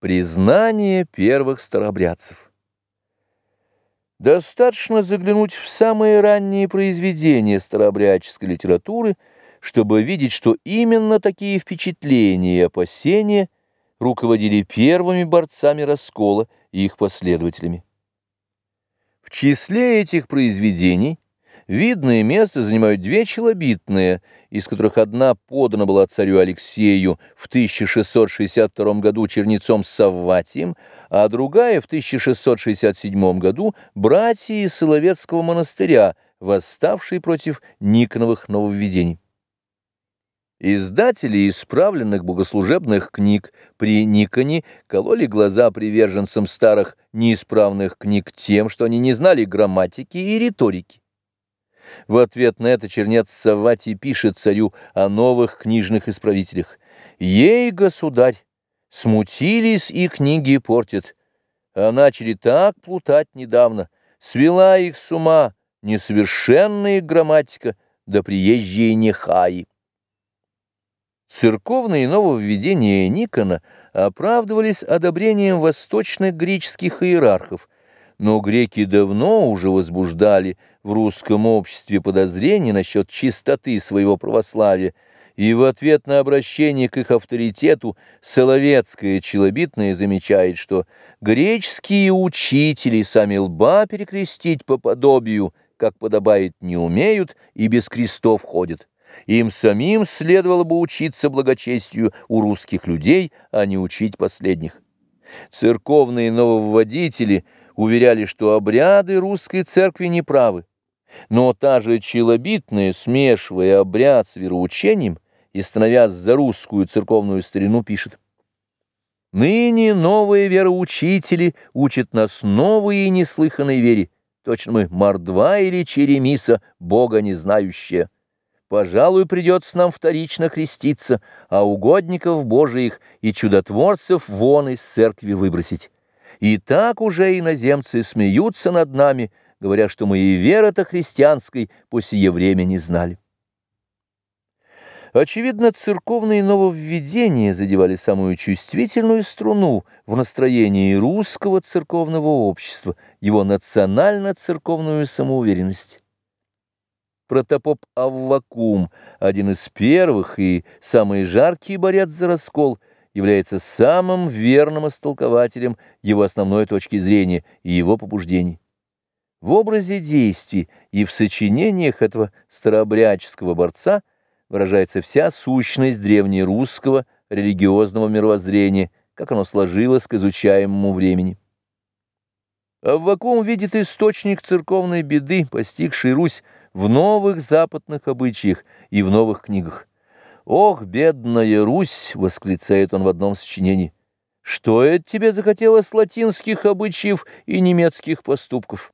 Признание первых старообрядцев. Достаточно заглянуть в самые ранние произведения старообрядческой литературы, чтобы видеть, что именно такие впечатления и опасения руководили первыми борцами раскола и их последователями. В числе этих произведений Видное место занимают две челобитные, из которых одна подана была царю Алексею в 1662 году чернецом Савватием, а другая в 1667 году братья из Соловецкого монастыря, восставшие против Никоновых нововведений. Издатели исправленных богослужебных книг при Никоне кололи глаза приверженцам старых неисправных книг тем, что они не знали грамматики и риторики. В ответ на это чернец Савватий пишет царю о новых книжных исправителях. «Ей, государь, смутились и книги портят, а начали так плутать недавно, свела их с ума несовершенная грамматика, да приезжие нехаи». Церковные нововведения Никона оправдывались одобрением восточных греческих иерархов, но греки давно уже возбуждали в русском обществе подозрения насчет чистоты своего православия, и в ответ на обращение к их авторитету Соловецкая челобитная замечает, что греческие учители сами лба перекрестить по подобию, как подобает, не умеют и без крестов ходят. Им самим следовало бы учиться благочестию у русских людей, а не учить последних. Церковные нововводители – уверяли, что обряды русской церкви неправы. Но та же челобитная, смешивая обряд с вероучением и становясь за русскую церковную старину, пишет «Ныне новые вероучители учат нас новой и неслыханной вере. Точно мы мордва или черемиса, Бога не знающая. Пожалуй, придется нам вторично креститься, а угодников Божиих и чудотворцев вон из церкви выбросить». И так уже иноземцы смеются над нами, говоря, что мы и веры-то христианской по сие время не знали. Очевидно, церковные нововведения задевали самую чувствительную струну в настроении русского церковного общества, его национально-церковную самоуверенность. Протопоп Аввакум, один из первых и самый жаркий борец за раскол – является самым верным истолкователем его основной точки зрения и его побуждений. В образе действий и в сочинениях этого старообрядческого борца выражается вся сущность древнерусского религиозного мировоззрения, как оно сложилось к изучаемому времени. Аввакум видит источник церковной беды, постигшей Русь в новых западных обычаях и в новых книгах. «Ох, бедная Русь!» — восклицает он в одном сочинении. «Что это тебе захотелось латинских обычаев и немецких поступков?»